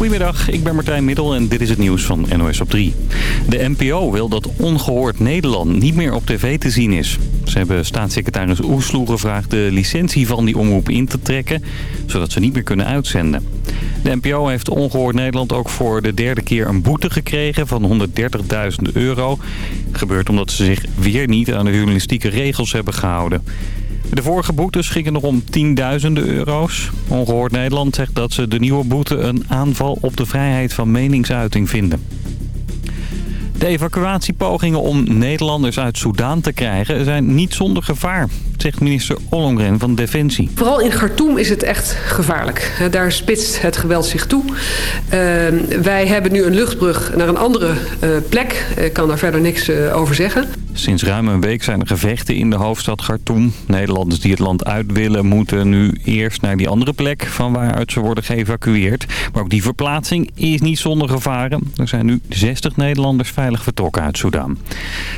Goedemiddag, ik ben Martijn Middel en dit is het nieuws van NOS op 3. De NPO wil dat Ongehoord Nederland niet meer op tv te zien is. Ze hebben staatssecretaris Oesloe gevraagd de licentie van die omroep in te trekken... zodat ze niet meer kunnen uitzenden. De NPO heeft Ongehoord Nederland ook voor de derde keer een boete gekregen van 130.000 euro. gebeurt omdat ze zich weer niet aan de journalistieke regels hebben gehouden. De vorige boetes gingen nog om tienduizenden euro's. Ongehoord Nederland zegt dat ze de nieuwe boete een aanval op de vrijheid van meningsuiting vinden. De evacuatiepogingen om Nederlanders uit Soedan te krijgen zijn niet zonder gevaar, zegt minister Ollongren van Defensie. Vooral in Khartoum is het echt gevaarlijk. Daar spitst het geweld zich toe. Uh, wij hebben nu een luchtbrug naar een andere uh, plek. Ik kan daar verder niks uh, over zeggen. Sinds ruim een week zijn er gevechten in de hoofdstad Khartoum. Nederlanders die het land uit willen moeten nu eerst naar die andere plek van waaruit ze worden geëvacueerd. Maar ook die verplaatsing is niet zonder gevaren. Er zijn nu 60 Nederlanders veilig vertrokken uit Soudaan.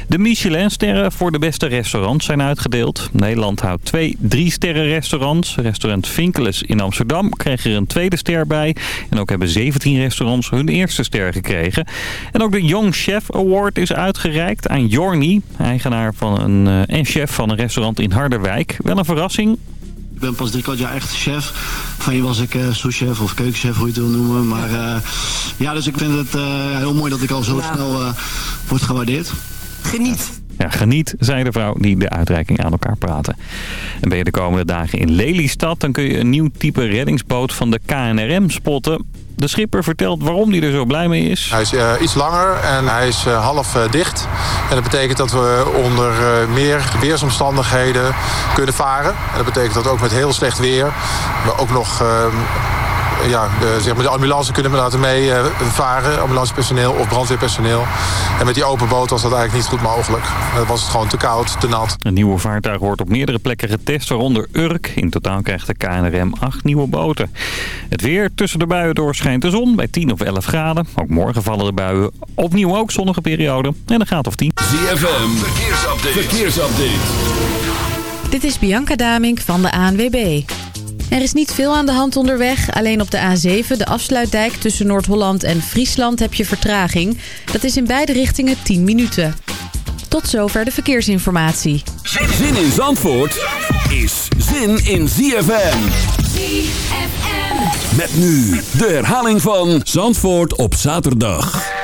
De Michelin-sterren voor de beste restaurants zijn uitgedeeld. Nederland houdt twee drie-sterren restaurants. Restaurant Vinkeles in Amsterdam kreeg er een tweede ster bij. En ook hebben 17 restaurants hun eerste ster gekregen. En ook de Young Chef Award is uitgereikt aan Jorni eigenaar van een, uh, en chef van een restaurant in Harderwijk. Wel een verrassing. Ik ben pas drie kwart jaar echt chef. Van je was ik uh, souschef of keukenchef, hoe je het wil noemen. Maar uh, ja, dus ik vind het uh, heel mooi dat ik al zo ja. snel word gewaardeerd. Geniet. Ja, geniet, zei de vrouw die de uitreiking aan elkaar praten. En ben je de komende dagen in Lelystad... dan kun je een nieuw type reddingsboot van de KNRM spotten. De schipper vertelt waarom hij er zo blij mee is. Hij is uh, iets langer en hij is uh, half uh, dicht. En dat betekent dat we onder meer weersomstandigheden kunnen varen. En dat betekent dat ook met heel slecht weer... we ook nog ehm, ja, de, zeg maar de ambulance kunnen we laten meevaren. ambulancepersoneel of brandweerpersoneel. En met die open boot was dat eigenlijk niet goed mogelijk. Dan was het gewoon te koud, te nat. Een nieuwe vaartuig wordt op meerdere plekken getest, waaronder Urk. In totaal krijgt de KNRM acht nieuwe boten. Het weer tussen de buien door schijnt de zon bij 10 of 11 graden. Ook morgen vallen de buien. Opnieuw ook zonnige periode en een graad of 10. ZFM, verkeersupdate. verkeersupdate. Dit is Bianca Damink van de ANWB. Er is niet veel aan de hand onderweg. Alleen op de A7, de afsluitdijk tussen Noord-Holland en Friesland, heb je vertraging. Dat is in beide richtingen 10 minuten. Tot zover de verkeersinformatie. Zin in Zandvoort is zin in ZFM. ZFM. Met nu de herhaling van Zandvoort op zaterdag.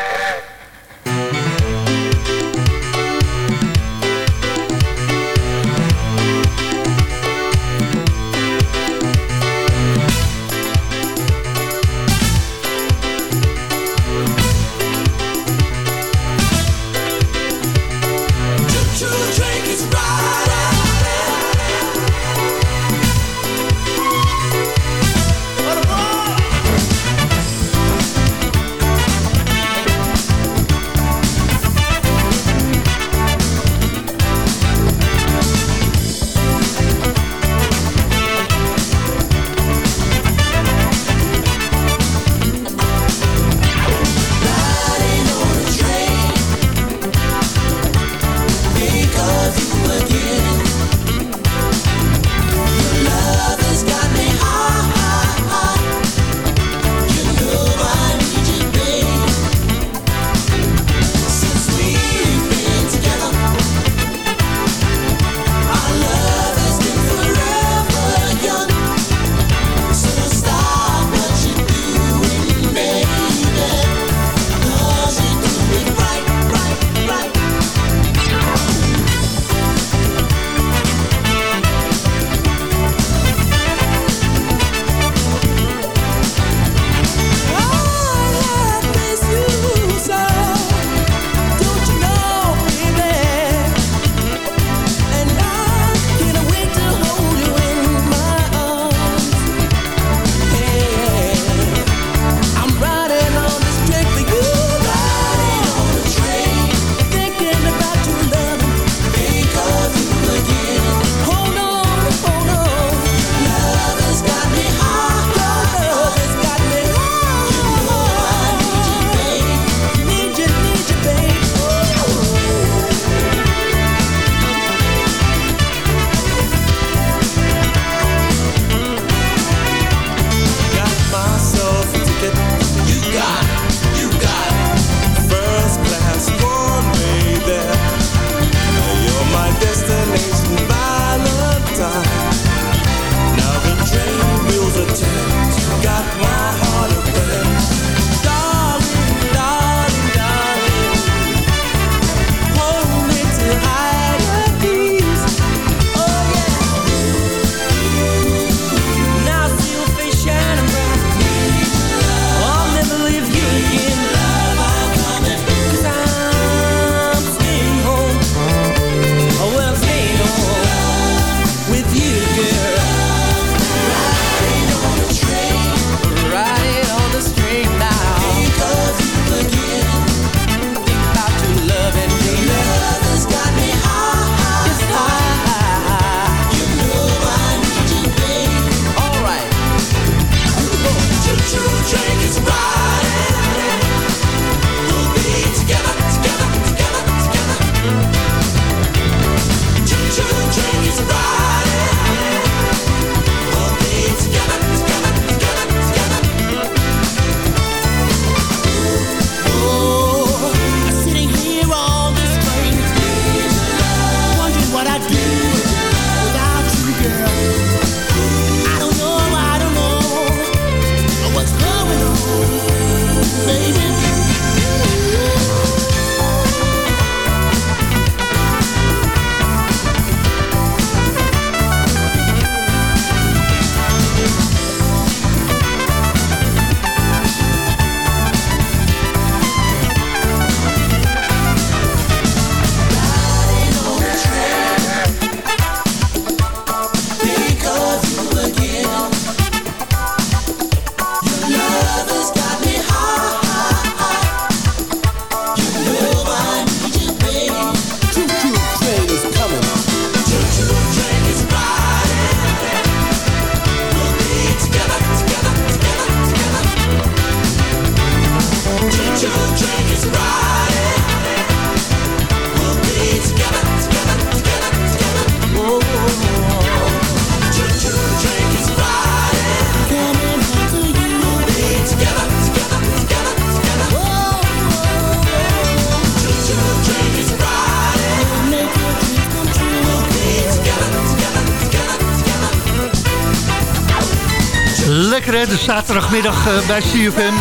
De zaterdagmiddag uh, bij CFM.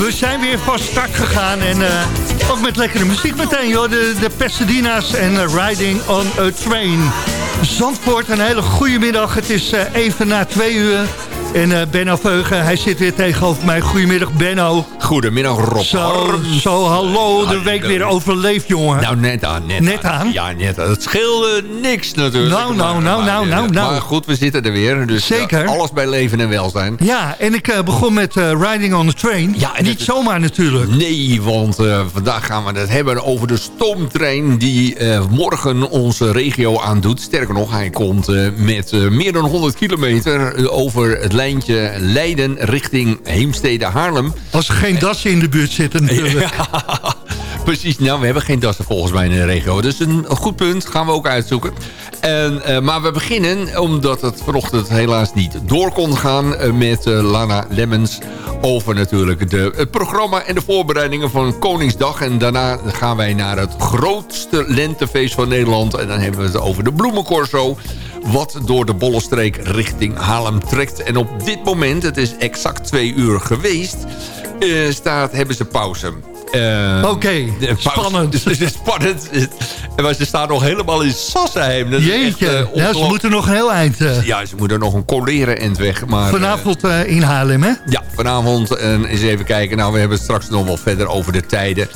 We zijn weer van start gegaan en uh, ook met lekkere muziek meteen, joh. De, de Pasadena's en uh, Riding on a Train. Zandvoort, een hele goede middag. Het is even na twee uur. En Benno Veugen, hij zit weer tegenover mij. Goedemiddag Benno. Goedemiddag Rob. Zo, zo hallo, de week weer overleefd jongen. Nou, net aan. Net, net aan. Ja, net aan. Het scheelde niks natuurlijk. Nou, nou, nou, nou, nou, nou. Maar goed, we zitten er weer. Dus Zeker. alles bij leven en welzijn. Ja, en ik uh, begon met uh, Riding on the Train. Ja, en Niet zomaar natuurlijk. Nee, want vandaag gaan we het hebben over de stoomtrein... die morgen onze regio aandoet. Sterker nog, hij komt met meer dan 100 kilometer over het lijntje Leiden richting Heemstede-Haarlem. Als er dassen in de buurt zitten natuurlijk. precies, nou we hebben geen dassen volgens mij in de regio. Dus een goed punt, gaan we ook uitzoeken. En, uh, maar we beginnen, omdat het vanochtend helaas niet door kon gaan... Uh, met uh, Lana Lemmens over natuurlijk de, het programma en de voorbereidingen van Koningsdag. En daarna gaan wij naar het grootste lentefeest van Nederland. En dan hebben we het over de Bloemencorso wat door de Bollenstreek richting Haarlem trekt. En op dit moment, het is exact twee uur geweest, uh, staat, hebben ze pauze. Uh, Oké, okay, spannend. Dus het is spannend. Maar ze staan nog helemaal in Sassenheim. Dat Jeetje, echt, uh, ja, ze moeten nog een heel eind. Uh... Ja, ze moeten nog een coleren eind weg. Maar, vanavond in Haarlem, hè? Ja, vanavond. En eens even kijken. Nou, we hebben het straks nog wel verder over de tijden...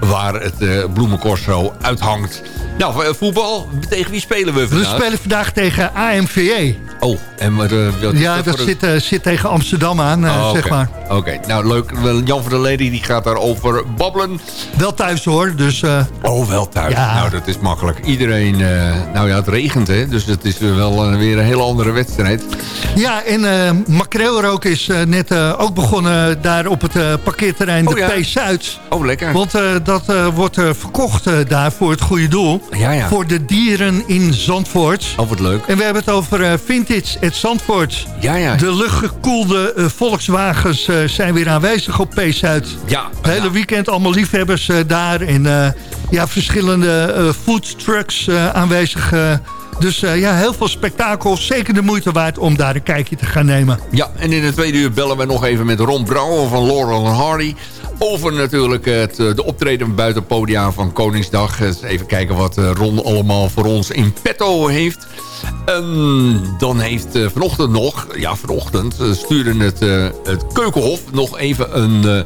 waar het bloemencorso uithangt. Nou, eh, voetbal. Tegen wie spelen we vandaag? We spelen vandaag tegen AMVE. Oh, en wat, uh, Ja, dat, zit, uh, zit tegen Amsterdam aan, uh, oh, zeg maar. Oké, nou leuk. Jan van der Leden die gaat daarover babbelen. Wel thuis hoor, dus... oh, wel thuis. Ja. Nou, dat is makkelijk. Iedereen... nou ja, het regent hè, dus het is wel weer een hele andere wedstrijd. Ja, en uh, Makreelrook is net ook begonnen daar op het parkeerterrein oh, de ja. P-Zuid. Oh, lekker. Want dat wordt verkocht daar voor het goede doel. Ja, ja. Voor de dieren in Zandvoort. Oh, wat leuk. En we hebben het over uh, Vintage at Zandvoort. Ja, ja. De luchtgekoelde uh, Volkswagens uh, zijn weer aanwezig op P-Zuid. Ja. Het hele weekend allemaal liefhebbers daar. En ja, verschillende food trucks aanwezig... Dus ja, heel veel spektakel. Zeker de moeite waard om daar een kijkje te gaan nemen. Ja, en in het tweede uur bellen we nog even met Ron Brouwer van Laurel Hardy over natuurlijk het, eh, de optreden buiten podia van Koningsdag. Even kijken wat eh, Ron allemaal voor ons in petto heeft. En dan heeft uh, vanochtend nog, ja vanochtend, stuurde het, het Keukenhof nog even een,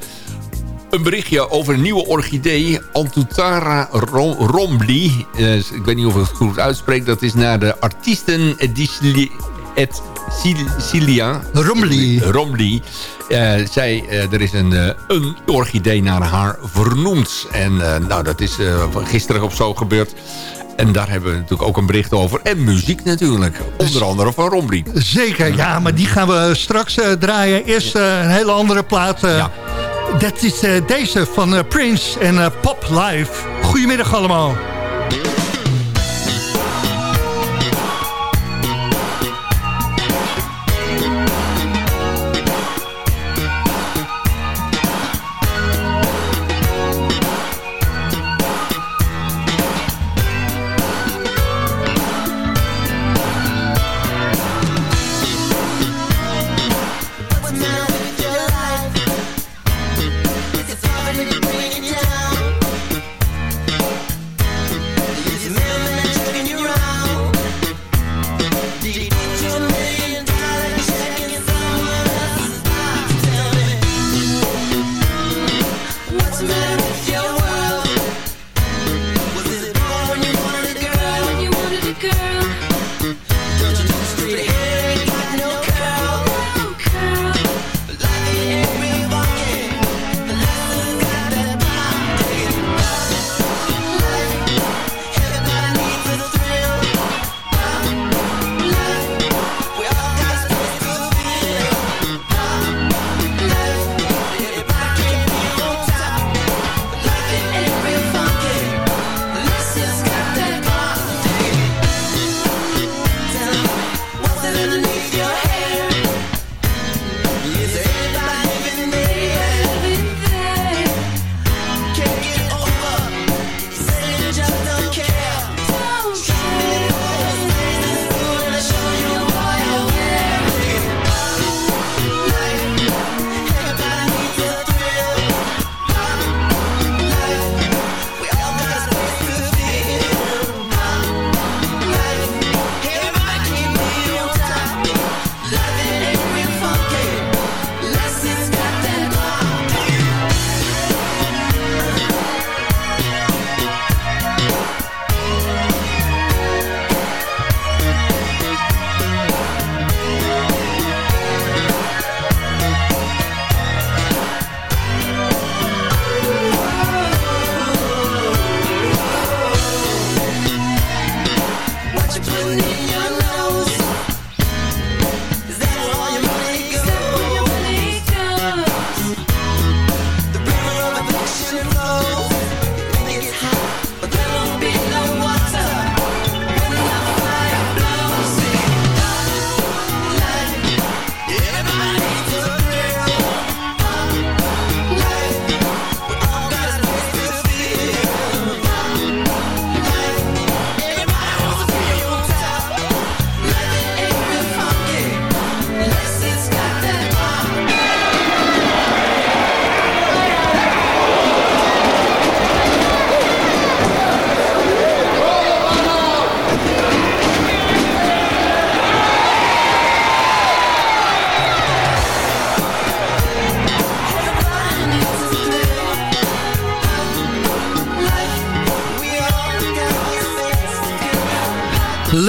een berichtje over een nieuwe orchidee. Antutara rom Rombly. ik weet niet of ik het goed uitspreek. Dat is naar de artiesten et Cilia. Romli. Romli. Uh, zij, uh, er is een, uh, een orchidee naar haar vernoemd. En nou, dat is gisteren op zo gebeurd. En daar hebben we natuurlijk ook een bericht over. En muziek natuurlijk. Onder andere van Romli. Zeker, ja. Maar die gaan we straks draaien. Eerst een hele andere plaat. Ja. Dat is deze van Prince en Pop Live. Goedemiddag allemaal.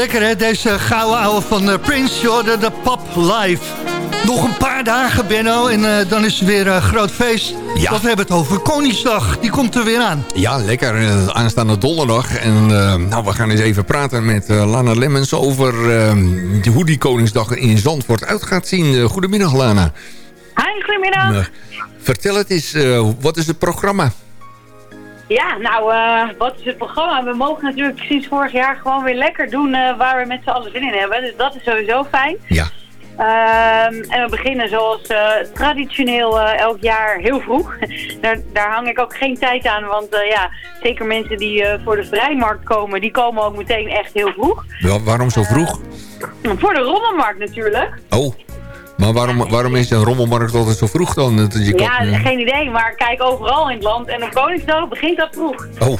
Lekker hè, deze gouden ouwe van uh, Prince Jordan, de Pop Live. Nog een paar dagen, Benno, en uh, dan is het weer een groot feest. Ja. Want we hebben het over Koningsdag, die komt er weer aan. Ja, lekker. Uh, aanstaande donderdag. En nou, we gaan eens even praten met Lana Lemmens over hoe die Koningsdag in Zandvoort uit gaat zien. goedemiddag, Lana. Hi, goedemiddag. vertel het eens, wat is het programma? Ja, nou, uh, wat is het programma? We mogen natuurlijk sinds vorig jaar gewoon weer lekker doen uh, waar we met z'n allen zin in hebben. Dus dat is sowieso fijn. Ja. Uh, en we beginnen zoals uh, traditioneel elk jaar heel vroeg. daar, daar hang ik ook geen tijd aan, want ja, zeker mensen die voor de vrijmarkt komen, die komen ook meteen echt heel vroeg. Waarom zo vroeg? voor de rommelmarkt natuurlijk. Oh. Maar waarom, waarom is een rommelmarkt altijd zo vroeg dan? Je ja, kan, geen idee. Maar kijk, overal in het land. En op Koningsdag begint dat vroeg. Oh.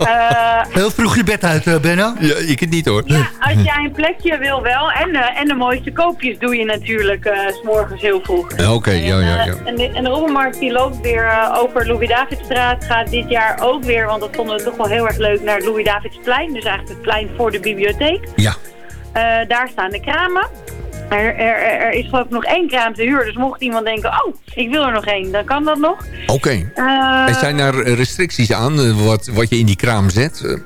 uh, Heel vroeg je bed uit, uh, Benno? Ja, ik het niet hoor. Ja, als jij een plekje wil wel. En, uh, en de mooiste koopjes doe je natuurlijk uh, s morgens heel vroeg. Oké, okay, ja, ja, ja. En de, en de rommelmarkt die loopt weer over Louis-Davidstraat. Gaat dit jaar ook weer, want dat vonden we toch wel heel erg leuk, naar Louis-Davidsplein. Dus eigenlijk het plein voor de bibliotheek. Ja. daar staan de kramen. Er, er, er, is geloof ik nog één kraam te huur. Dus mocht iemand denken, oh, ik wil er nog één, dan kan dat nog. Oké. Okay. Uh, zijn daar restricties aan, wat, wat je in die kraam zet?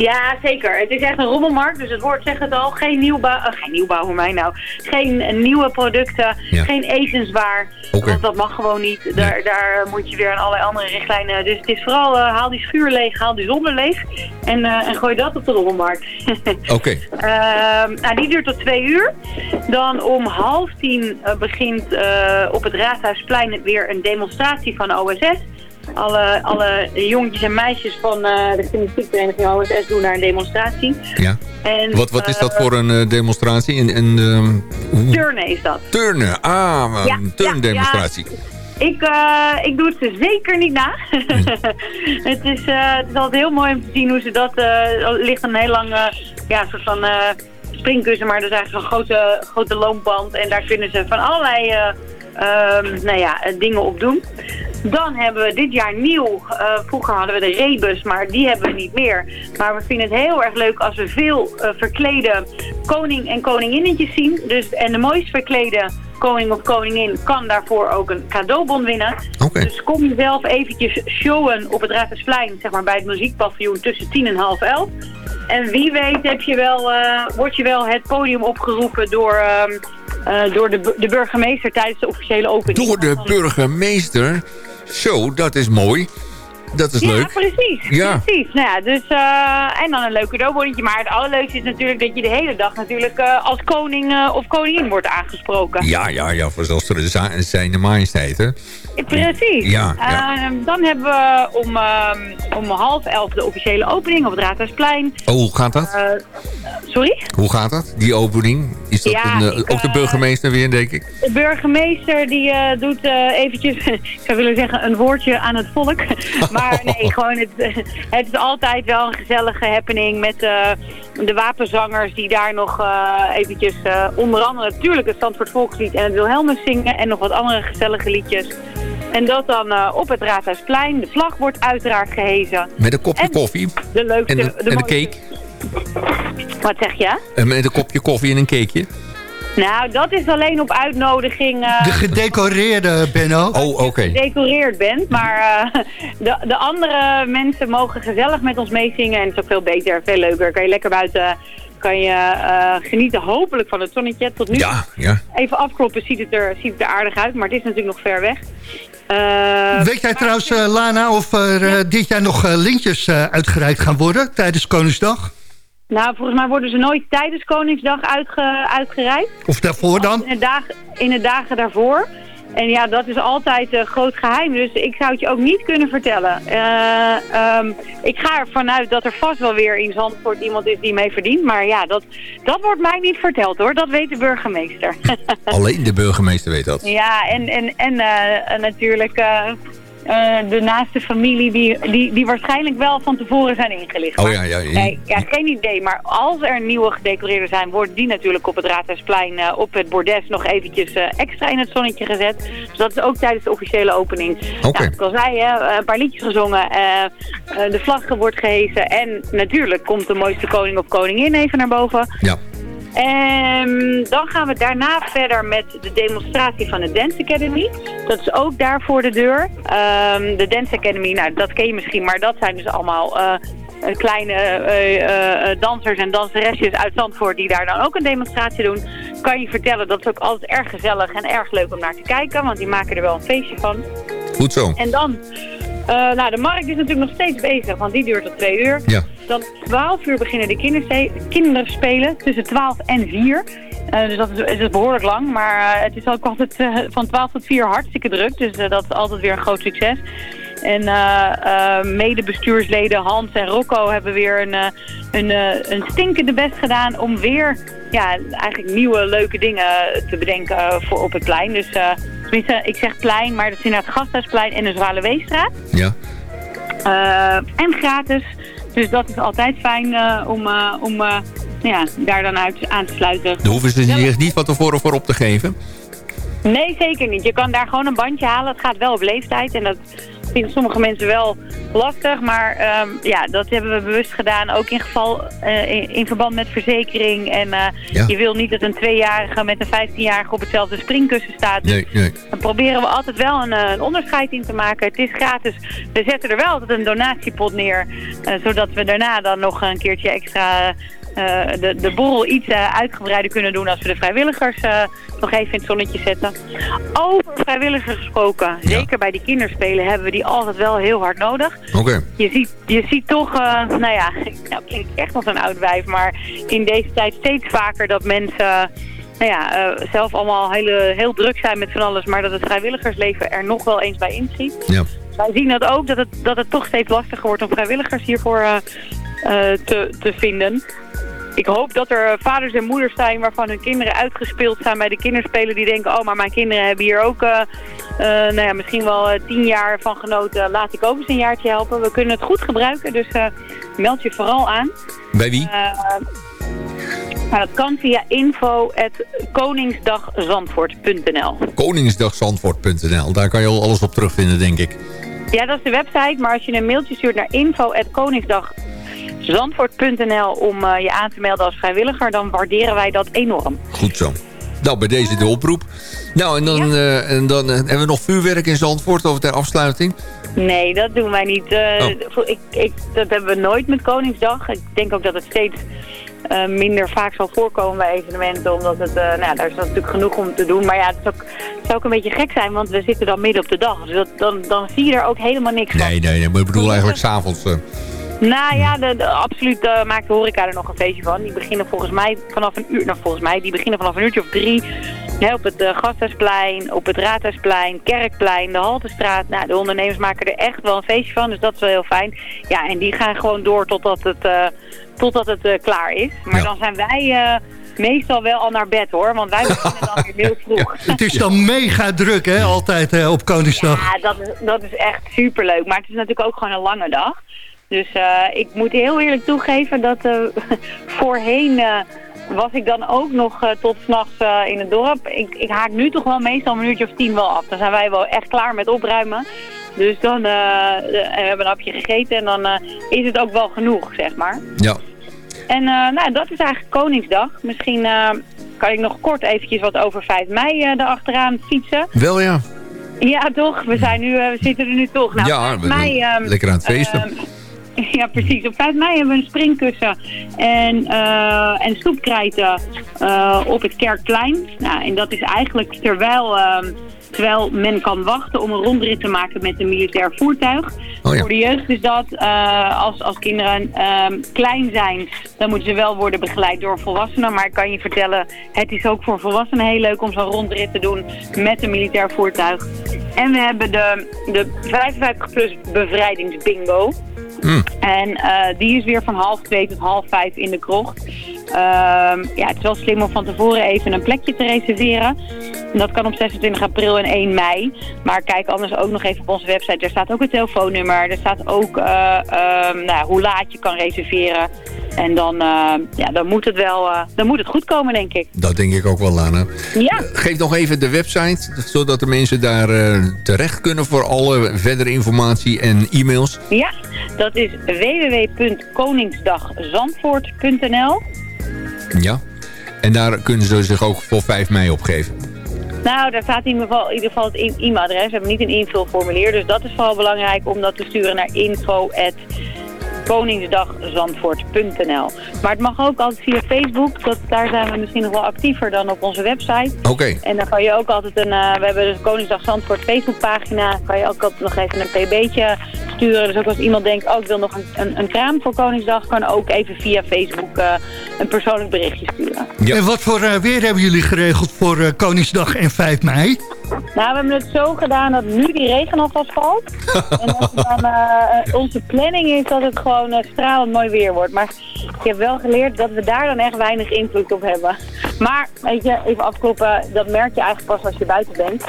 Ja, zeker. Het is echt een rommelmarkt, dus het woord zegt het al. Geen nieuwbouw, uh, geen nieuwbouw voor mij nou. Geen nieuwe producten, ja. geen etenswaar. Okay. Want dat mag gewoon niet. Daar, nee. daar moet je weer aan allerlei andere richtlijnen. Dus het is vooral uh, haal die schuur leeg, haal die zonder leeg. En, uh, en gooi dat op de rommelmarkt. Oké. Okay. nou, die duurt tot twee uur. Dan om half tien begint op het Raadhuisplein weer een demonstratie van OSS alle, alle jongetjes en meisjes van uh, de gymnastiekvereniging OSS doen naar een demonstratie. Ja. En, wat, wat is dat voor een uh, demonstratie? En, en, turnen is dat. Turnen, ah, ja, een turndemonstratie. Ja, ja. Ik, uh, ik doe het ze zeker niet na. het, is, uh, het is altijd heel mooi om te zien hoe ze dat... Uh, ligt een heel lang ja, soort van springkussen, maar dat is eigenlijk een grote, grote loopband. En daar kunnen ze van allerlei um, nou ja, dingen op doen. Dan hebben we dit jaar nieuw, uh, vroeger hadden we de rebus, maar die hebben we niet meer. Maar we vinden het heel erg leuk als we veel uh, verklede koning en koninginnetjes zien. Dus, en de mooist verklede koning of koningin kan daarvoor ook een cadeaubon winnen. Okay. Dus kom jezelf eventjes showen op het Raadhuisplein, zeg maar bij het muziekpaviljoen tussen 10 en half 11. En wie weet heb je wel, uh, word je wel het podium opgeroepen door, uh, door de, de burgemeester tijdens de officiële opening. Door de burgemeester? Zo, dat is mooi. Dat is ja, leuk. Precies, ja, precies. Nou ja, dus, uh, en dan een leuk cadeaubonnetje. Maar het allerleukste is natuurlijk dat je de hele dag natuurlijk uh, als koning uh, of koningin wordt aangesproken. Ja, ja, ja. De zijn de majesteit, hè? Precies. Ja, ja. Ehm, dan hebben we om, um, om half elf de officiële opening op het Raadhuisplein. Oh, hoe gaat dat? sorry? Hoe gaat dat, die opening? Is dat ja, een, ik, ook de burgemeester weer, denk ik? De burgemeester die doet eventjes, ik zou willen zeggen, een woordje aan het volk. Maar nee, gewoon het, het is altijd wel een gezellige happening met uh, de wapenzangers die daar nog uh, eventjes, uh, onder andere natuurlijk het Zandvoort Volkslied en het Wilhelmus zingen en nog wat andere gezellige liedjes. En dat dan op het Raadhuisplein. De vlag wordt uiteraard gehezen. Met een kopje en koffie. De leukste. En de, de en de cake. Wat zeg je? En met een kopje koffie en een cakeje. Nou, dat is alleen op uitnodiging... Uh, de gedecoreerde, Benno. Oh, oké. Okay. gedecoreerd bent. Maar uh, de, de andere mensen mogen gezellig met ons meezingen. En het is ook veel beter, veel leuker. Kan je lekker buiten kan je uh, genieten hopelijk van het zonnetje. Tot nu ja, ja. even afkloppen ziet het, er, ziet het er aardig uit. Maar het is natuurlijk nog ver weg. Uh, Weet jij trouwens, uh, Lana, of er ja. dit jaar nog lintjes uitgereikt gaan worden tijdens Koningsdag? Nou, volgens mij worden ze nooit tijdens Koningsdag uitge, uitgereikt. Of daarvoor dan? In de, dagen, in de dagen daarvoor. En ja, dat is altijd een groot geheim. Dus ik zou het je ook niet kunnen vertellen. Uh, um, ik ga ervan uit dat er vast wel weer in Zandvoort iemand is die mee verdient. Maar ja, dat, dat wordt mij niet verteld hoor. Dat weet de burgemeester. Alleen de burgemeester weet dat? Ja, en, en, en uh, natuurlijk... Uh, eh, de naaste familie die, die, die waarschijnlijk wel van tevoren zijn ingelicht. Oh ja, ja. ja. Nee, ja, geen idee. Maar als er nieuwe gedecoreerden zijn, worden die natuurlijk op het Raadhuisplein eh, op het bordes nog eventjes eh, extra in het zonnetje gezet. Dus dat is ook tijdens de officiële opening. Oké. Nou, ik al zei, hè, een paar liedjes gezongen, eh, eh, de vlag wordt gehesen en natuurlijk komt de mooiste koning of koningin even naar boven. Ja. En dan gaan we daarna verder met de demonstratie van de Dance Academy. Dat is ook daar voor de deur. Ehm, de Dance Academy, nou dat ken je misschien, maar dat zijn dus allemaal eh, kleine eh, eh, dansers en danseresjes uit Zandvoort die daar dan ook een demonstratie doen. Kan je vertellen, dat is ook altijd erg gezellig en erg leuk om naar te kijken, want die maken er wel een feestje van. Goed zo. En dan, eh, nou de markt is natuurlijk nog steeds bezig, want die duurt tot twee uur. Ja. Dan 12 uur beginnen de kinderste- kinderspelen, tussen 12 en 4. Eh, dus dat is, het is behoorlijk lang, maar eh, het is ook altijd van 12 tot 4 hartstikke druk. Dus dat is altijd weer een groot succes. En medebestuursleden Hans en Rocco hebben weer een, een, een stinkende best gedaan om weer ja, eigenlijk nieuwe leuke dingen te bedenken voor op het plein. Dus tenminste, ik zeg plein, maar dat is inderdaad Gasthuisplein en de Zwaluweestraat. Ja. Eh, en gratis. Dus dat is altijd fijn eh, om, eh, om ja, daar dan uit aan te sluiten. Daar hoeven ze zich niet van tevoren voor op te geven. Nee, zeker niet. Je kan daar gewoon een bandje halen. Het gaat wel op leeftijd en dat vinden sommige mensen wel lastig. Maar ehm, ja, dat hebben we bewust gedaan. Ook in, geval, eh, in, in verband met verzekering. En eh, Ja. je wil niet dat een tweejarige met een vijftienjarige op hetzelfde springkussen staat. Dus Nee, nee. dan proberen we altijd wel een, eh, een onderscheid in te maken. Het is gratis. We zetten er wel altijd een donatiepot neer. zodat we daarna dan nog een keertje extra de, de borrel iets eh, uitgebreider kunnen doen... als we de vrijwilligers eh, nog even in het zonnetje zetten. Over vrijwilligers gesproken. Zeker bij die kinderspelen hebben we die altijd wel heel hard nodig. Oké. Je ziet, je ziet toch, eh, nou ja, nou klink ik echt als een oud wijf, maar in deze tijd steeds vaker dat mensen nou ja, eh, zelf allemaal hele, heel druk zijn met van alles, maar dat het vrijwilligersleven er nog wel eens bij inschiet. Ja. Wij zien dat ook, dat het, dat het toch steeds lastiger wordt om vrijwilligers hiervoor eh, eh, te, te vinden. Ik hoop dat er vaders en moeders zijn waarvan hun kinderen uitgespeeld zijn bij de kinderspelen. Die denken, oh maar mijn kinderen hebben hier ook eh, eh, nou ja, misschien wel eh, tien jaar van genoten. Laat ik ook eens een jaartje helpen. We kunnen het goed gebruiken, dus meld je vooral aan. Bij wie? Dat kan via info.koningsdagzandvoort.nl Koningsdagzandvoort.nl. Daar kan je al alles op terugvinden, denk ik. Ja, dat is de website. Maar als je een mailtje stuurt naar info.koningsdagzandvoort.nl om eh, je aan te melden als vrijwilliger, dan waarderen wij dat enorm. Goed zo. Nou, bij deze de oproep. Nou, en dan, eh, en dan eh, hebben we nog vuurwerk in Zandvoort over ter afsluiting. Nee, dat doen wij niet. Oh. ik, ik, dat hebben we nooit met Koningsdag. Ik denk ook dat het steeds minder vaak zal voorkomen bij evenementen. Omdat het, nou, daar is natuurlijk genoeg om te doen. Maar ja, het, is ook, het zou ook een beetje gek zijn, want we zitten dan midden op de dag. Dus dat, dan, dan zie je er ook helemaal niks van. Nee, nee, nee. Maar ik bedoel eigenlijk s'avonds. eh Nou ja, de, de- absoluut eh, maakt de horeca er nog een feestje van. Die beginnen volgens mij vanaf een uur, nou volgens mij, die beginnen vanaf een uurtje of drie. Hè, op het eh, Gasthuisplein, op het Raadhuisplein, Kerkplein, de Haltestraat. Nou, de ondernemers maken er echt wel een feestje van, dus dat is wel heel fijn. Ja, en die gaan gewoon door totdat het, eh, totdat het klaar is. Maar Ja. dan zijn wij meestal wel al naar bed hoor, want wij beginnen dan weer heel vroeg. Het is dan mega druk, hè, altijd hè, op Koningsdag. Ja, dat is, dat is echt superleuk. Maar het is natuurlijk ook gewoon een lange dag. Dus eh, ik moet heel eerlijk toegeven dat eh, voorheen eh, was ik dan ook nog tot s'nachts in het dorp. Ik, ik haak nu toch wel meestal een minuutje of tien wel af. Dan zijn wij wel echt klaar met opruimen. Dus dan eh, we hebben een hapje gegeten en dan is het ook wel genoeg, zeg maar. ja. En nou, dat is eigenlijk Koningsdag. Misschien kan ik nog kort eventjes wat over 5 mei erachteraan fietsen. Wel ja. Ja, toch? We, zijn nu, we zitten er nu toch. Nou, Ja, 5 we mei, ehm, lekker aan het feesten. ja, precies. Op 5 mei hebben we een springkussen en, eh en stoepkrijten eh, op het Kerkplein. Nou, en dat is eigenlijk terwijl, ehm, terwijl men kan wachten om een rondrit te maken met een militair voertuig. Oh ja. Voor de jeugd is dat, eh, als, als kinderen ehm, klein zijn, dan moeten ze wel worden begeleid door volwassenen. Maar ik kan je vertellen, het is ook voor volwassenen heel leuk om zo'n rondrit te doen met een militair voertuig. En we hebben de, de 55 plus bevrijdingsbingo. Hmm. En eh, die is weer van half twee tot half vijf in de krocht. Ehm, ja, het is wel slim om van tevoren even een plekje te reserveren. En dat kan op 26 april en 1 mei. Maar kijk anders ook nog even op onze website. Er staat ook een telefoonnummer. Er staat ook eh, ehm, nou, hoe laat je kan reserveren. En dan, eh, ja, dan, moet het wel, eh, dan moet het goed komen, denk ik. Dat denk ik ook wel, Lana. Ja. Geef nog even de website, zodat de mensen daar terecht kunnen voor alle verdere informatie en e-mails. Ja, dat is www.koningsdagzandvoort.nl Ja. En daar kunnen ze zich ook voor 5 mei opgeven. Nou, daar staat in ieder geval, in ieder geval het e-mailadres. We hebben niet een invulformulier, dus dat is vooral belangrijk om dat te sturen naar info koningsdagzandvoort.nl. Maar het mag ook altijd via Facebook. Dat, daar zijn we misschien nog wel actiever dan op onze website. Oké. En dan kan je ook altijd een... eh, we hebben dus een Koningsdag Zandvoort Facebookpagina. kan je ook altijd nog even een pb'tje sturen. Dus ook als iemand denkt, oh ik wil nog een, een, een kraam voor Koningsdag... kan ook even via Facebook eh, een persoonlijk berichtje sturen. En wat voor eh, weer hebben jullie geregeld voor eh, Koningsdag en 5 mei? Nou, we hebben het zo gedaan dat nu die regen alvast valt. en dan, eh, onze planning is dat het gewoon eh, stralend mooi weer wordt. Maar ik heb wel geleerd dat we daar dan echt weinig invloed op hebben. Maar, weet je, even afkloppen, dat merk je eigenlijk pas als je buiten bent.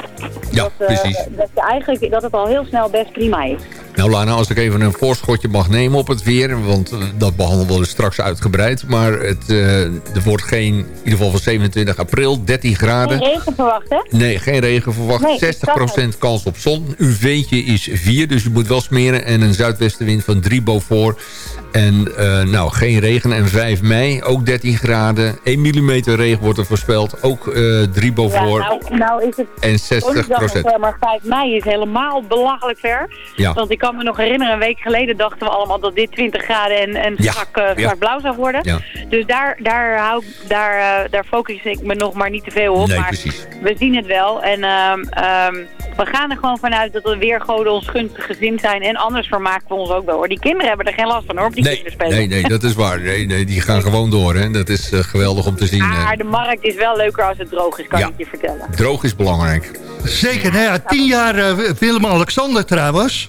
Ja, dat, eh, precies. Dat, je eigenlijk, dat het al heel snel best prima is. Nou Lana, als ik even een voorschotje mag nemen op het weer... want eh, dat behandelen we straks uitgebreid... maar het, eh, er wordt geen, in ieder geval van 27 april, 13 graden. Geen regen verwacht, hè? Nee, geen regen verwacht. Nee, 60% kans op zon. UV'tje is 4, dus je moet wel smeren. En een zuidwestenwind van 3 boven. En eh, nou, geen regen. En 5 mei, ook 13 graden. 1 mm regen wordt er voorspeld. Ook eh 3 boven. Ja, nou, nou is het En 60% Koningsdag nog ver, maar 5 mei is helemaal belachelijk ver. Ja. Want ik kan me nog herinneren, een week geleden dachten we allemaal dat dit 20 graden en, en Ja, strak, eh, ja. strak blauw zou worden. Ja. Dus daar, daar, hou, ik- daar, eh, daar focus ik me nog maar niet te veel op. Nee, maar precies. we zien het wel. En ehm, ehm, we gaan er gewoon vanuit dat de weergoden ons gunstig gezind zijn. En anders vermaken we ons ook wel hoor. Die kinderen hebben er geen last van hoor, op die Nee, kinderspelen. nee, nee, dat is waar. Nee, nee, die gaan gewoon door. Hè. Dat is eh, geweldig om te zien. eh. Maar de markt is wel leuker als het droog is, kan Ja. ik je vertellen. Droog is belangrijk. Zeker, nou ja, tien jaar eh, Willem-Alexander trouwens.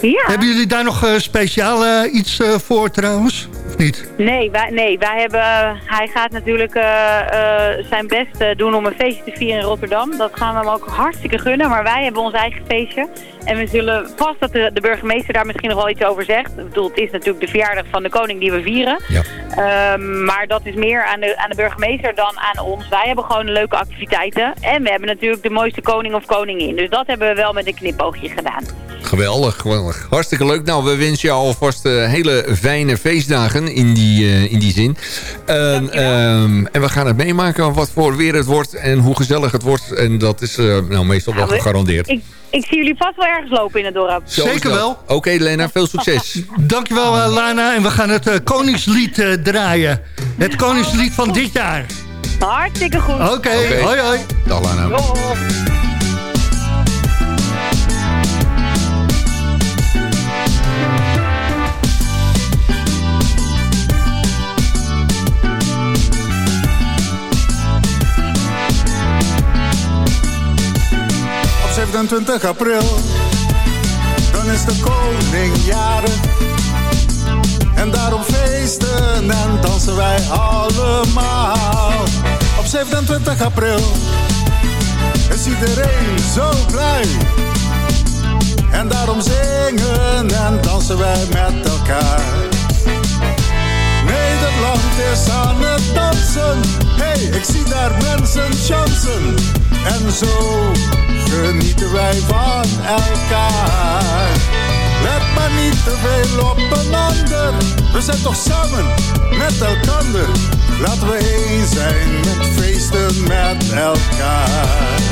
Ja. Hebben jullie daar nog eh, speciaal eh, iets eh, voor trouwens? Of niet? Nee, wij, nee, wij hebben, hij gaat natuurlijk zijn best doen om een feestje te vieren in Rotterdam. Dat gaan we hem ook hartstikke gunnen, maar wij hebben ons eigen feestje. En we zullen vast dat de, de burgemeester daar misschien nog wel iets over zegt. Ik bedoel, het is natuurlijk de verjaardag van de koning die we vieren. Ja. Ehm, maar dat is meer aan de, aan de burgemeester dan aan ons. Wij hebben gewoon leuke activiteiten. En we hebben natuurlijk de mooiste koning of koningin. Dus dat hebben we wel met een knipoogje gedaan. Geweldig, geweldig. Hartstikke leuk. Nou, we wensen jou alvast eh, hele fijne feestdagen in die, eh, in die zin. En, ehm, en we gaan het meemaken wat voor weer het wordt en hoe gezellig het wordt. En dat is eh, nou, meestal wel Nou, gegarandeerd. Ik, ik zie jullie vast wel ergens lopen in het dorp. Zeker wel. Oké, Lena, veel succes. Dankjewel, uh, Lana. En we gaan het eh, Koningslied eh, draaien. Het Koningslied van dit jaar. Hartstikke goed. Oké, hoi hoi. Dag, Lana. 27 april. Dan is de koning jarig. En daarom feesten en dansen wij allemaal. Op 27 april is iedereen zo blij. En daarom zingen en dansen wij met elkaar. Nederland is aan het dansen. Hey, ik zie daar mensen chansen. En zo genieten wij van elkaar. Let maar niet te veel op een ander. We zijn toch samen met elkaar. Laten we één zijn met feesten met elkaar.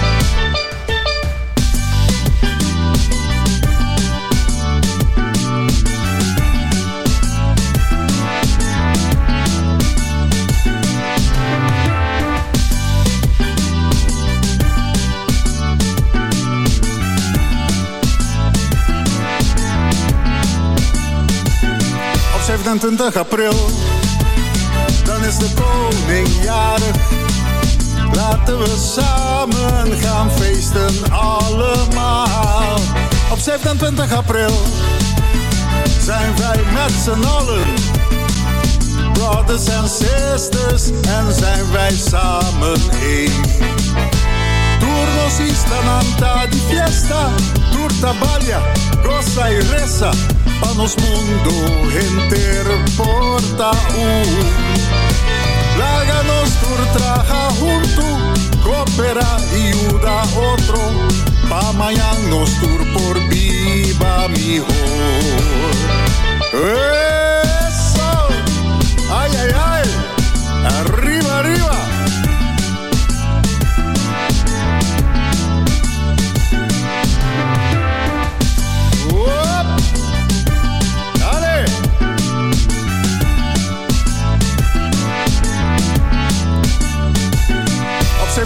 Op 27 april, dan is de koning jarig. Laten we samen gaan feesten allemaal. Op 27 april zijn wij met z'n allen. Brothers en sisters en zijn wij samen één. Turnosista anda de fiesta, turta trabalha, goza e reza, pa nos mundo inteiro porta um. Láganos tur traja junto, coopera y uda outro, pa amanhã nos tur por viva mi Hey! ¡Eh!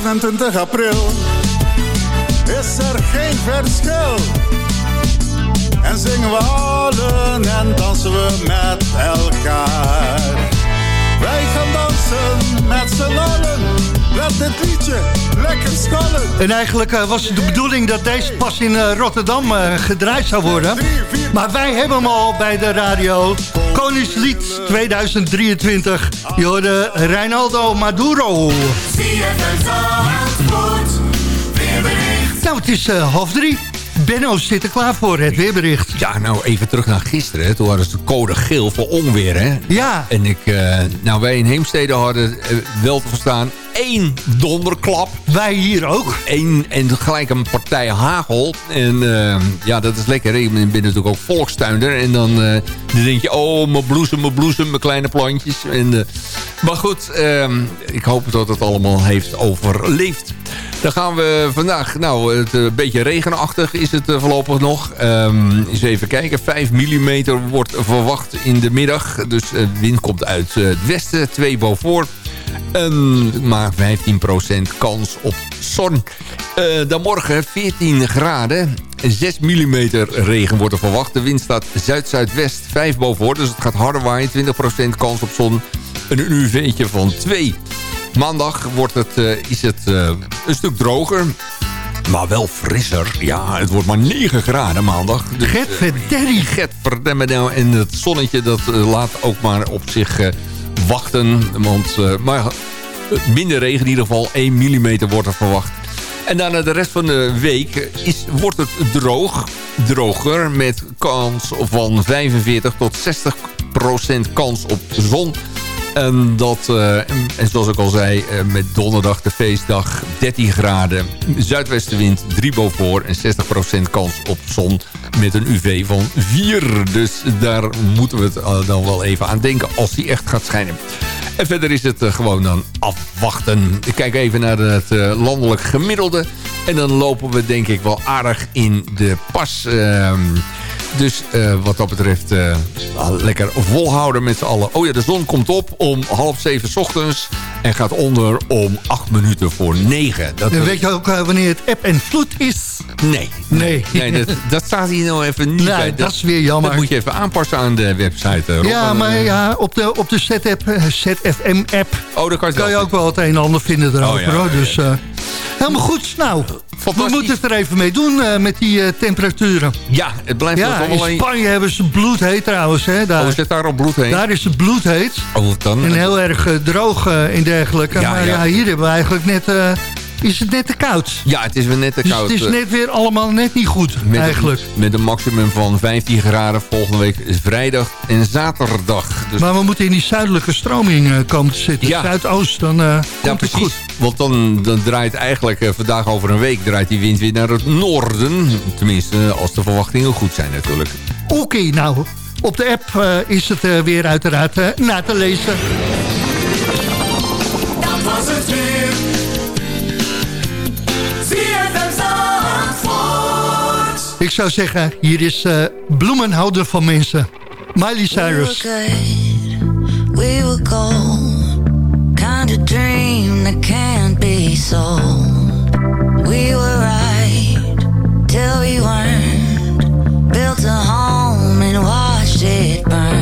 27 april is er geen verschil. En zingen we allen en dansen we met elkaar. Wij gaan dansen met z'n allen. Laat dit liedje lekker schallen. En eigenlijk eh, was het de bedoeling dat deze pas in eh, Rotterdam eh, gedraaid zou worden. Maar wij hebben hem al bij de radio. Koningslied 2023. Je hoorde Reinaldo Maduro. Nou, het is eh, half drie. Benno zit er klaar voor, het weerbericht. Ja, nou even terug naar gisteren. hè. Toen hadden ze de code geel voor onweer, hè? Ja. En ik, eh, nou wij in Heemstede hadden eh, wel te verstaan één donderklap. Wij hier ook. Eén, en gelijk een partij hagel. En eh, ja, dat is lekker. Ik ben natuurlijk ook volkstuinder. En dan, eh, dan denk je, oh, mijn bloesem, mijn bloesem, mijn kleine plantjes. En, eh, maar goed, ehm, ik hoop dat het allemaal heeft overleefd. Dan gaan we vandaag, nou, het een beetje regenachtig is het voorlopig nog. Ehm, eens even kijken, 5 mm wordt verwacht in de middag. Dus de wind komt uit het westen, 2 boven. En maar 15% kans op zon. Eh, dan morgen 14 graden. 6 mm regen wordt er verwacht. De wind staat zuid-zuidwest 5 boven. Dus het gaat harder waaien. 20% kans op zon. Een UV'tje van 2. Maandag wordt het, eh, is het eh, een stuk droger. Maar wel frisser. Ja, het wordt maar 9 graden maandag. Dus, Get nou. En het zonnetje dat laat ook maar op zich wachten. Want eh, maar, minder regen in ieder geval. 1 mm wordt er verwacht. En daarna de rest van de week is, wordt het droog. Droger met kans van 45 tot 60 procent kans op zon. En, dat, eh, en, zoals ik al zei, eh, met donderdag de feestdag 13 graden. Zuidwestenwind 3 boven en 60% kans op zon met een UV van 4. Dus daar moeten we het eh, dan wel even aan denken als die echt gaat schijnen. En verder is het gewoon dan afwachten. Ik kijk even naar het landelijk gemiddelde. En dan lopen we denk ik wel aardig in de pas. Dus eh, wat dat betreft eh, lekker volhouden met z'n allen. Oh ja, de zon komt op om half zeven 's ochtends. En gaat onder om acht minuten voor negen. Dat En weet je ook eh, wanneer het app en vloed is? Nee. Nee. nee dat, dat staat hier nou even niet Nee, bij. dat is weer jammer. Dat moet je even aanpassen aan de website. Rob. Ja, maar ja, op de, op de ZF, ZFM-app Oh, kan kan je ook wel het een en ander vinden erover. Oh, ja, hoor. ja, ja. Dus helemaal goed. Nou, we moeten het er even mee doen eh, met die eh, temperaturen. Ja, het blijft Ja, in allemaal... een- Spanje hebben ze bloedheet trouwens. Hè, daar. Oh, zit daar al bloed heen? Daar is het bloedheet. Oh, dan... En heel erg eh, droog en dergelijke. Ja, maar ja. ja. hier hebben we eigenlijk net... is het net te koud. Ja, het is weer net te Dus koud. het is eh, net weer allemaal net niet goed, met eigenlijk. Een, met een maximum van 15 graden volgende week is vrijdag en zaterdag. Dus Maar we moeten in die zuidelijke stroming eh, komen te zitten. Ja. Zuidoost, dan eh, komt ja, het precies. goed. Want dan, dan draait eigenlijk vandaag over een week draait die wind weer naar het noorden. Tenminste, als de verwachtingen goed zijn natuurlijk. Oké, nou, op de app eh, is het eh, weer uiteraard eh, na te lezen. Dat was het weer. Ik zou zeggen, hier is eh bloemenhouder van mensen. Miley Cyrus. We were good, we were gold. Kind of dream that can't be sold. We were right till we weren't. Built a home and watched it burn.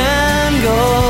Can go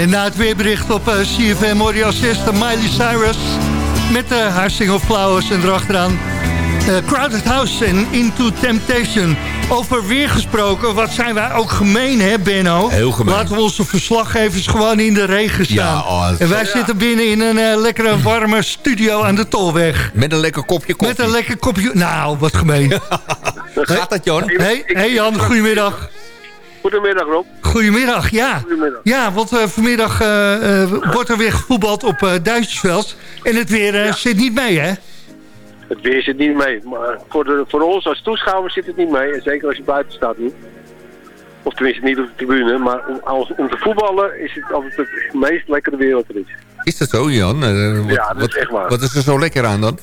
En na het weerbericht op uh, CFM als eerste Miley Cyrus... met uh, haar single Flowers en erachteraan uh, Crowded House en Into Temptation. Over weer gesproken, wat zijn wij ook gemeen, hè Benno? Heel gemeen. Laten we onze verslaggevers gewoon in de regen staan. Ja, oh, is- en wij Ja. zitten binnen in een eh, lekkere warme studio aan de Tolweg. Met een lekker kopje koffie. Met een lekker kopje... Nou, wat gemeen. Gaat dat, Jan? Hey, hey Jan, goedemiddag. Goedemiddag Rob. Goedemiddag, ja. Goedemiddag. Ja, want eh, vanmiddag eh, eh, wordt er weer gevoetbald op eh Duitsersveld. En het weer zit niet mee, hè? Het weer zit niet mee, maar voor, de, voor ons als toeschouwers zit het niet mee. En zeker als je buiten staat niet. Of tenminste niet op de tribune, maar om, als, om te voetballen is het altijd het meest lekkere weer wat er is. Is dat zo, Jan? Wat, Ja, dat is wat- echt waar. Wat is er zo lekker aan dan?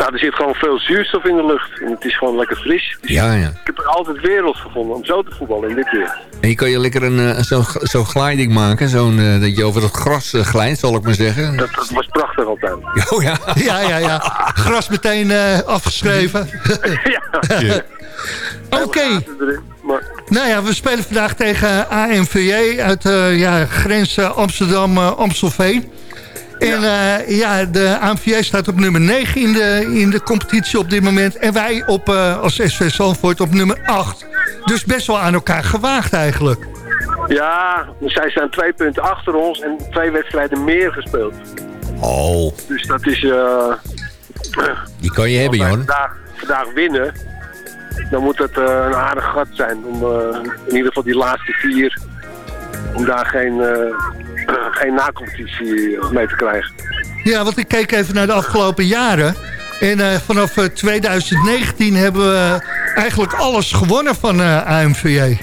Nou, er zit gewoon veel zuurstof in de lucht en het is gewoon lekker fris. Dus Ja, ja. Ik heb er altijd wereld gevonden om zo te voetballen in dit weer. En je kan je lekker een, eh, zo'n zo'n gliding maken. Zo'n, eh, dat je over het gras eh, glijdt, zal ik maar zeggen. Dat, dat was prachtig altijd. Oh ja. Ja, ja, ja. Gras meteen eh, afgeschreven. ja. Oké. Maar Nou ja, we spelen vandaag tegen AMVJ uit eh, ja, grens eh, Amsterdam-Amstelveen. En eh, ja, de AMVJ staat op nummer 9 in de, in de competitie op dit moment. En wij op, eh, als SV Zandvoort op nummer 8. Dus best wel aan elkaar gewaagd eigenlijk. ja, zij staan twee punten achter ons en twee wedstrijden meer gespeeld. Oh, Dus dat is... eh die kan je hebben, Jan. Vandaag, vandaag winnen, dan moet het een aardig gat zijn. Om eh, in ieder geval die laatste vier, om daar geen, eh, geen nacompetitie mee te krijgen. Ja, want ik keek even naar de afgelopen jaren. En eh, vanaf eh, 2019 hebben we eigenlijk alles gewonnen van eh AMVJ.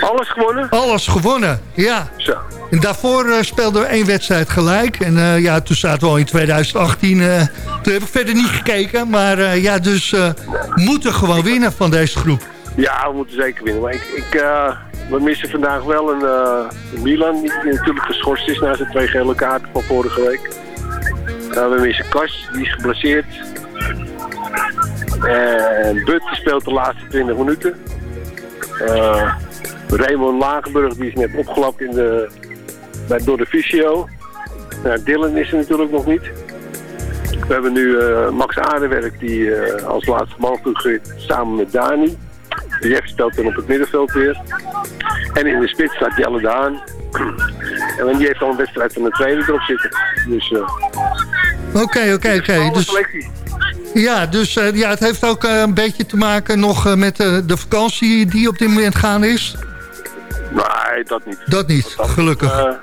Alles gewonnen? Alles gewonnen, ja. Zo. En daarvoor eh, speelden we één wedstrijd gelijk. En eh, ja, toen zaten we al in 2018. eh, toen heb ik verder niet gekeken. Maar eh, ja, dus eh moeten gewoon winnen van deze groep. Ja, we moeten zeker winnen. Maar ik, ik, eh, we missen vandaag wel een, een Milan, die natuurlijk geschorst is na zijn twee gele kaarten van vorige week. Eh, we missen Kas, die is geblesseerd. En But speelt de laatste 20 minuten. Raymond Lagenburg die is net opgelapt in de, bij, door de fysio. Nou, Dylan is er natuurlijk nog niet. We hebben nu Max Aardewerk die als laatste man toegeeft samen met Dani. Jeff speelt dan op het middenveld weer. En in de spits staat Jelle Daan. En die heeft al een wedstrijd van de tweede erop zitten. Dus eh Oké, oké, oké. Dus, ja, dus eh, ja, het heeft ook eh, een beetje te maken nog met de vakantie die op dit moment gaande is. Nee, dat niet. Dat niet, gelukkig.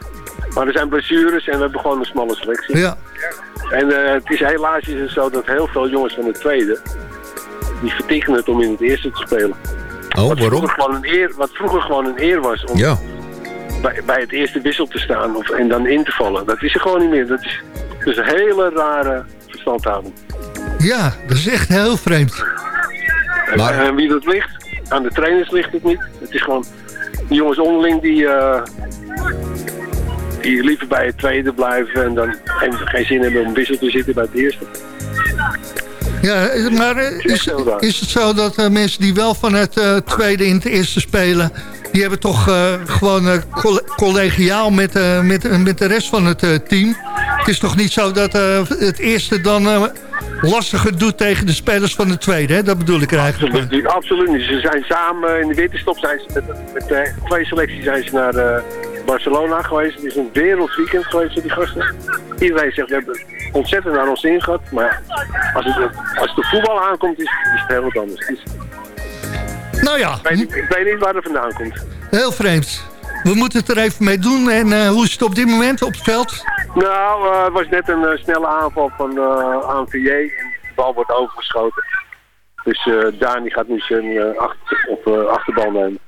Maar er zijn blessures en we hebben gewoon een smalle selectie. Ja. En het is helaas is het zo dat heel veel jongens van de tweede... die vertikken het om in het eerste te spelen. Oh, wat waarom? Vroeger gewoon een eer, wat vroeger gewoon een eer was om Ja. bij, bij het eerste wissel te staan of, en dan in te vallen. Dat is er gewoon niet meer. Dat is, dat is een hele rare verstandhouding. ja, dat is echt heel vreemd. En, Maar- en wie dat ligt, aan de trainers ligt het niet. Het is gewoon die jongens onderling die, eh, die liever bij het tweede blijven en dan geen, geen zin hebben om wissel te zitten bij het eerste. Ja, maar eh, is, is het zo dat eh, mensen die wel van het eh, tweede in het eerste spelen... die hebben toch gewoon coll- collegiaal met, met, met de rest van het team... Het is toch niet zo dat het eerste dan lastiger doet tegen de spelers van de tweede, hè? Dat bedoel ik eigenlijk. Absoluut niet. Absoluut niet. Ze zijn samen in de winterstop zijn ze met, met twee selecties zijn ze naar Barcelona geweest. Het is een wereldweekend geweest voor die gasten. Iedereen zegt we hebben ontzettend naar ons zin gehad. Maar als het, als het de voetbal aankomt is, is het heel wat anders. Is- Nou ja, ik, weet niet, ik weet niet waar het vandaan komt. heel vreemd. We moeten het er even mee doen. En eh, hoe is het op dit moment op het veld? Nou, eh, het was net een eh, snelle aanval van eh ANVJ de bal wordt overgeschoten. Dus Dani gaat nu zijn achter, op, achterbal nemen.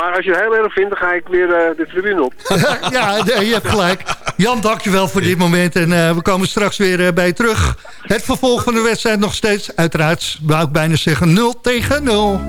Maar als je het heel erg vindt, dan ga ik weer eh, de tribune op. ja, je hebt gelijk. Jan, dankjewel voor dit moment. En eh, we komen straks weer eh, bij je terug. Het vervolg van de wedstrijd nog steeds, uiteraard, wou ik bijna zeggen, 0 tegen 0.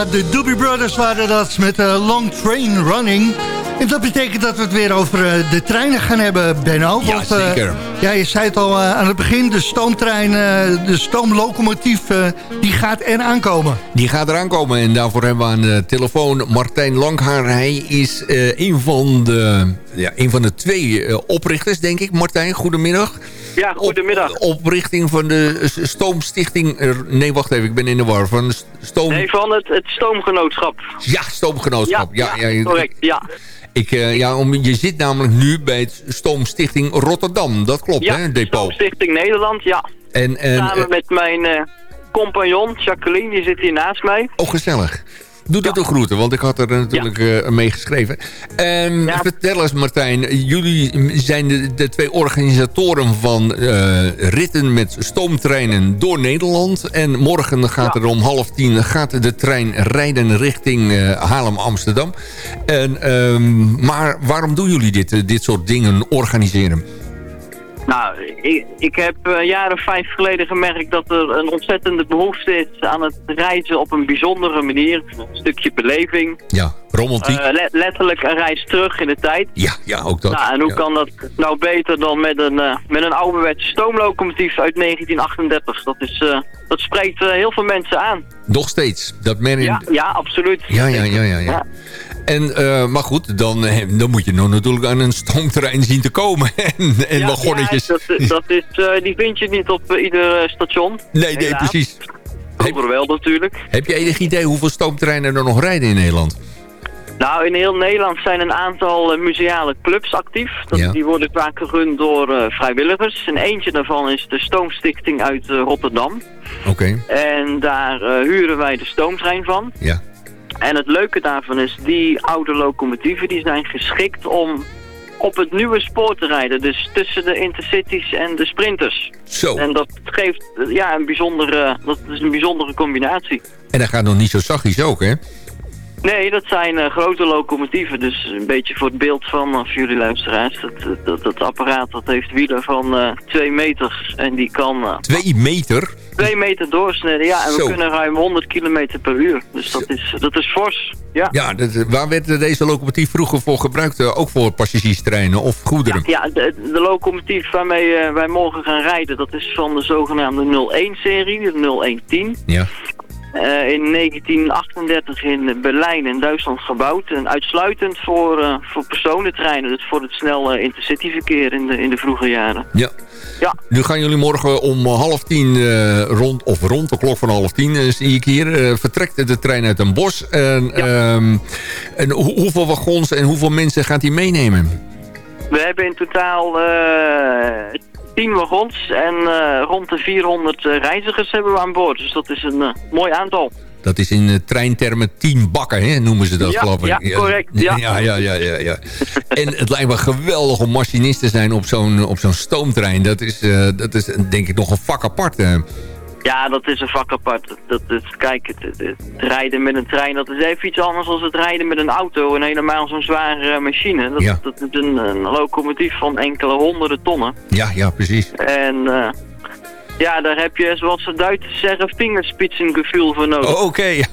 Ja, de Doobie Brothers waren dat met uh, Long Train Running. En dat betekent dat we het weer over uh, de treinen gaan hebben, Benno. Ja, Want, uh, zeker. ja, je zei het al aan het begin, de stoomtrein, de stoomlocomotief, die gaat er aankomen. Die gaat eraan komen en daarvoor hebben we aan de telefoon Martijn Langhaar. Hij is een, van de, ja, een van de twee oprichters, denk ik. Martijn, goedemiddag. Ja, goedemiddag. Op, oprichting van de Stoomstichting... Nee, wacht even, ik ben in de war. Van de stoom... Nee, van het, het Stoomgenootschap. Ja, Stoomgenootschap. Ja, ja, ja correct, ja. Ik, uh, ja, om, je zit namelijk nu bij het Stoomstichting Rotterdam. Dat klopt, ja, hè, depot? Stoomstichting Nederland, ja. En, en, Samen uh, met mijn uh, compagnon, Jacqueline, die zit hier naast mij. Oh, gezellig. Doe dat ja. de groeten, want ik had er natuurlijk ja. uh, mee geschreven. Um, ja. Vertel eens Martijn, jullie zijn de, de twee organisatoren van uh, ritten met stoomtreinen door Nederland. En morgen gaat er om half tien gaat de trein rijden richting uh, Haarlem-Amsterdam. Um, maar waarom doen jullie dit, dit soort dingen organiseren? Nou, ik, ik heb uh, jaren vijf geleden gemerkt dat er een ontzettende behoefte is aan het reizen op een bijzondere manier. Een stukje beleving. Ja, romantiek. Uh, le letterlijk een reis terug in de tijd. Ja, ja ook dat. Nou, en hoe ja. kan dat nou beter dan met een, uh, met een ouderwetse stoomlocomotief uit 1938? Dat, is, dat spreekt heel veel mensen aan. Nog steeds? Dat men ja, ja, absoluut. Ja, ja, ja, ja. ja. ja. En, uh, maar goed, dan, dan moet je nog natuurlijk aan een stoomtrein zien te komen. en en ja, wagonnetjes. Ja, dat, dat is, uh, die vind je niet op uh, ieder station. Nee, nee, precies. Vroeger wel natuurlijk. Heb je enig idee hoeveel stoomtreinen er nog rijden in Nederland? Nou, in heel Nederland zijn een aantal museale clubs actief. Dat, ja. Die worden vaak gerund door vrijwilligers. En eentje daarvan is de Stoomstichting uit Rotterdam. Oké. Okay. En daar huren wij de stoomtrein van. Ja. En het leuke daarvan is, die oude locomotieven die zijn geschikt om op het nieuwe spoor te rijden. Dus tussen de intercities en de sprinters. Zo. En dat geeft ja, een bijzondere, dat is een bijzondere combinatie. En dat gaat nog niet zo zachtjes ook, hè? Nee, dat zijn uh, grote locomotieven. Dus een beetje voor het beeld van, uh, voor jullie luisteraars. Dat, dat, dat apparaat dat heeft wielen van 2 uh, meter. En die kan... 2 meter? 2 meter doorsneden, ja. En Zo. we kunnen ruim 100 kilometer per uur. Dus dat is, dat is fors, ja. Ja, dat, waar werd deze locomotief vroeger voor gebruikt? Ook voor passagierstreinen of goederen? Ja, ja de, de locomotief waarmee wij morgen gaan rijden... dat is van de zogenaamde 01-serie, de 0110. Ja. Uh, in 1938 in Berlijn in Duitsland gebouwd. En uitsluitend voor, uh, voor personentreinen. Dus voor het snelle intercityverkeer in de, in de vroege jaren. Ja. Ja. Nu gaan jullie morgen om half tien rond, of rond de klok van half tien zie ik hier. vertrekt de trein uit een bos. En, ja. um, en ho hoeveel wagons en hoeveel mensen gaat hij meenemen? We hebben in totaal 10 wagons en uh, rond de 400 uh, reizigers hebben we aan boord. Dus dat is een uh, mooi aantal. Dat is in uh, treintermen 10 bakken, hè, noemen ze dat, ja, geloof ik. Ja, correct. Ja, ja, ja, ja. ja, ja. en het lijkt me geweldig om machinist te zijn op zo'n zo'n stoomtrein. Dat is, dat is denk ik nog een vak apart. Ja, dat is een vak apart. Dat, kijk, het, het, het, rijden met een trein, dat is even iets anders dan het rijden met een auto. En helemaal zo'n zware machine. Dat, ja. dat is een, een, locomotief van enkele honderden tonnen. Ja, ja, precies. En uh, ja, daar heb je, zoals de Duitsers zeggen, vingerspitsengevoel voor nodig. Oh, Oké, okay.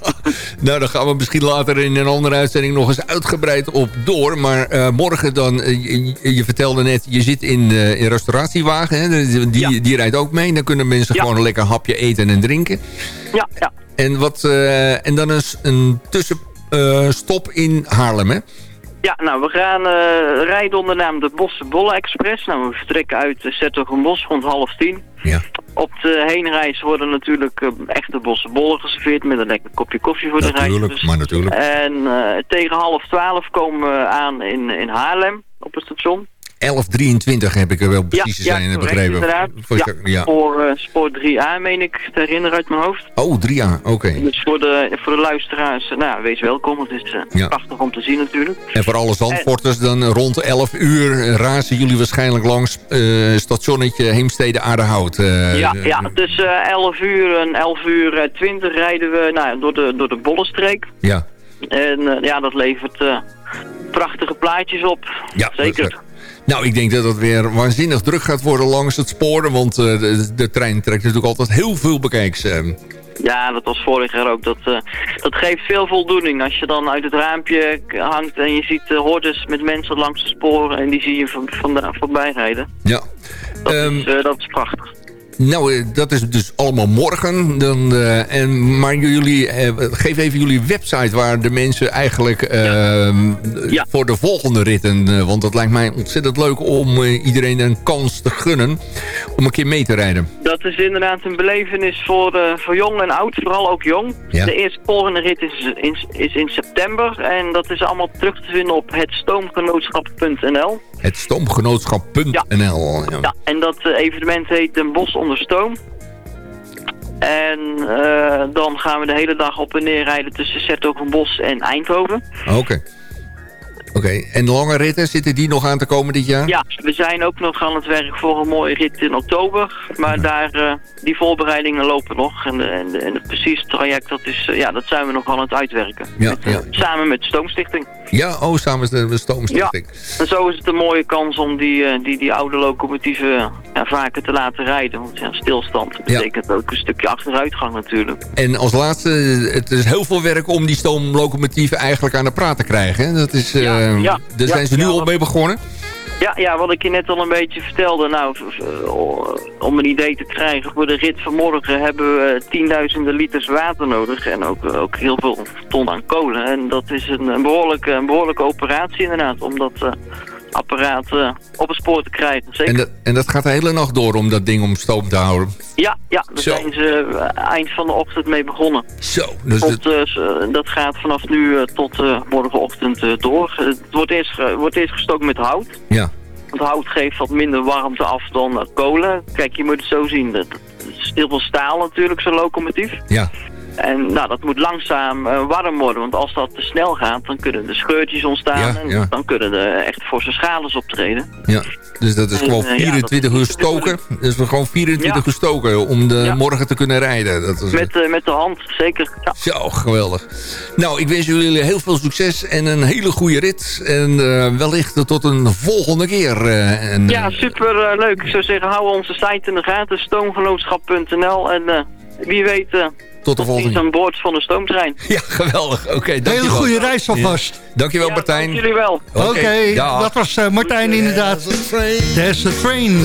nou dan gaan we misschien later in een andere uitzending nog eens uitgebreid op door. Maar uh, morgen dan, uh, je, je, vertelde net, je zit in de in restauratiewagen. Hè? Die, ja. die rijdt ook mee. Dan kunnen mensen ja. gewoon een lekker hapje eten en drinken. Ja, ja. En, wat, uh, en dan is een tussenstop in Haarlem, hè? Ja, nou, we gaan eh, rijden onder de naam de Bosse Bolle Express. Nou, we vertrekken uit Sertogenbos rond half tien. Ja. Op de heenreis worden natuurlijk eh, echte Bosse Bollen geserveerd met een lekker kopje koffie voor de Natuurlijk, reizigers. maar natuurlijk. En eh, tegen half twaalf komen we aan in, in Haarlem op het station. 1123 heb ik er wel precies te zijn correct, begrepen. inderdaad. Voor- ja, ja. Voor eh, spoor 3A, meen ik te herinneren uit mijn hoofd. Oh, 3A, oké. Dus voor de, voor de luisteraars, eh, nou, wees welkom. Het is eh, Ja. prachtig om te zien natuurlijk. En voor alle Zandvoorters, dan rond 11 uur eh, razen jullie waarschijnlijk langs eh, stationnetje Heemstede Aardehout. eh, ja, ja, tussen 11 uur en 11 uur eh, 20 rijden we nou, door, de, door de Bollenstreek. Ja. En eh, ja, dat levert eh, prachtige plaatjes op. Ja, Zeker. Nou, ik denk dat het weer waanzinnig druk gaat worden langs het spoor. Want eh, de, de trein trekt natuurlijk altijd heel veel bekijks. eh. Ja, dat was vorig jaar ook. Dat, eh, dat geeft veel voldoening. Als je dan uit het raampje hangt en je ziet hordes met mensen langs de sporen en die zie je van, van voorbij rijden. Ja. Dat, Ehm, is, eh, dat is prachtig. Nou, eh, dat is dus allemaal morgen. Dan, eh, en, maar jullie, eh, geef even jullie website waar de mensen eigenlijk ehm, voor de volgende ritten... eh, want dat lijkt mij ontzettend leuk om eh, iedereen een kans te gunnen om een keer mee te rijden. Dat is inderdaad een belevenis voor, eh, voor jong en oud, vooral ook jong. Ja. De eerste volgende rit is in, is in september en dat is allemaal terug te vinden op hetstoomgenootschap.nl. Het stoomgenootschap.nl. Ja. Ja, en dat eh, evenement heet Den Bos onder stoom. En eh, dan gaan we de hele dag op en neer rijden tussen Sertogenbos en Eindhoven. Oké. Oké, en lange ritten, zitten die nog aan te komen dit jaar? Ja, we zijn ook nog aan het werk voor een mooie rit in oktober. Maar daar, eh, die voorbereidingen lopen nog. En, de, en, het precies traject, dat, is, eh, ja, dat zijn we nog aan het uitwerken. Ja, ja. Samen met de Stoomstichting. Ja, oh, samen met de Ja, stoomstichting. en zo is het een mooie kans om die, eh, die, die oude locomotieven eh, ja, vaker te laten rijden. Want ja, stilstand betekent ook een stukje achteruitgang natuurlijk. En als laatste, het is heel veel werk om die stoomlocomotieven eigenlijk aan de praat te krijgen. hè? Dat is, eh, ja. Daar Ja, zijn ze nu al mee begonnen. Ja, ja, wat ik je net al een beetje vertelde. Nou, v- om een idee te krijgen, voor de rit van morgen hebben we tienduizenden liters water nodig. En ook, ook heel veel ton aan kolen. En dat is een, een, behoorlijke, een behoorlijke operatie inderdaad, om dat eh, apparaat eh, op het spoor te krijgen. Zeker. En dat, en dat gaat de hele nacht door om dat ding om stoom te houden. Ja, ja, daar Zo. zijn ze eh, eind van de ochtend mee begonnen. Zo, dus Tot, eh, dat gaat vanaf nu tot morgenochtend door. Het wordt eerst, wordt eerst gestookt met hout. Ja. Want hout geeft wat minder warmte af dan kolen. Kijk, je moet het zo zien. Dat, dat is heel veel staal natuurlijk, zo'n locomotief. Ja. En nou, dat moet langzaam eh, warm worden. Want als dat te snel gaat, dan kunnen er scheurtjes ontstaan. Ja, en ja. dan kunnen er echt forse schades optreden. Ja, dus dat is En, gewoon eh, ja, 24 dat uur stoken. Dus we gewoon 24 Ja. uur stoken om de morgen te kunnen rijden. Dat is, Met, eh, met de hand, zeker. Ja. Zo, geweldig. Nou, ik wens jullie heel veel succes en een hele goede rit. En eh, wellicht tot een volgende keer. eh, en, Ja, super eh, leuk. Ik zou zeggen, hou onze site in de gaten, stoomgenootschap.nl. En eh, wie weet, eh tot de volgende is aan boord van de stoomtrein. Ja, geweldig. Oké, dankjewel. Hele goede reis alvast. Dankjewel, Martijn. jullie wel. Oké, dat was eh, Martijn inderdaad. There's a train.